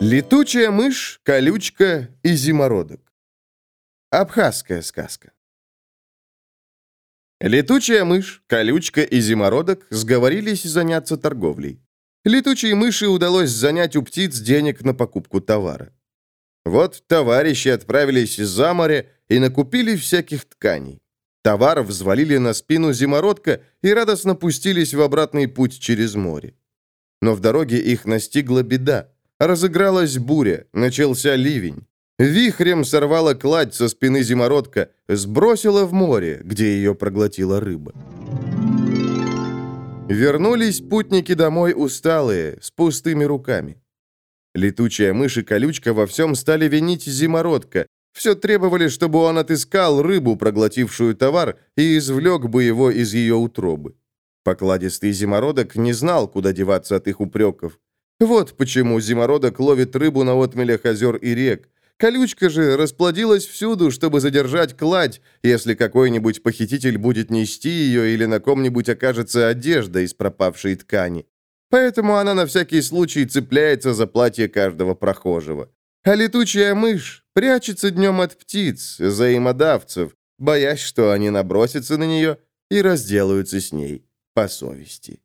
Летучая мышь, колючка и зимородок. Абхазская сказка. Летучая мышь, колючка и зимородок сговорились заняться торговлей. Летучей мыши удалось занять у птиц денег на покупку товара. Вот товарищи отправились за море и накупили всяких тканей. Товар взвалили на спину зимородка и радостно пустились в обратный путь через море. Но в дороге их настигла беда. Разыгралась буря, начался ливень. Вихрем сорвала кладь со спины зимородка, сбросила в море, где ее проглотила рыба. Вернулись путники домой усталые, с пустыми руками. Летучая мышь и колючка во всем стали винить зимородка. Все требовали, чтобы он отыскал рыбу, проглотившую товар, и извлек бы его из ее утробы. Покладистый зимородок не знал, куда деваться от их упреков. Вот почему зимородок ловит рыбу на отмелях озер и рек. Колючка же расплодилась всюду, чтобы задержать кладь, если какой-нибудь похититель будет нести ее или на ком-нибудь окажется одежда из пропавшей ткани. Поэтому она на всякий случай цепляется за платье каждого прохожего. А летучая мышь прячется днем от птиц, взаимодавцев, боясь, что они набросятся на нее и разделаются с ней по совести.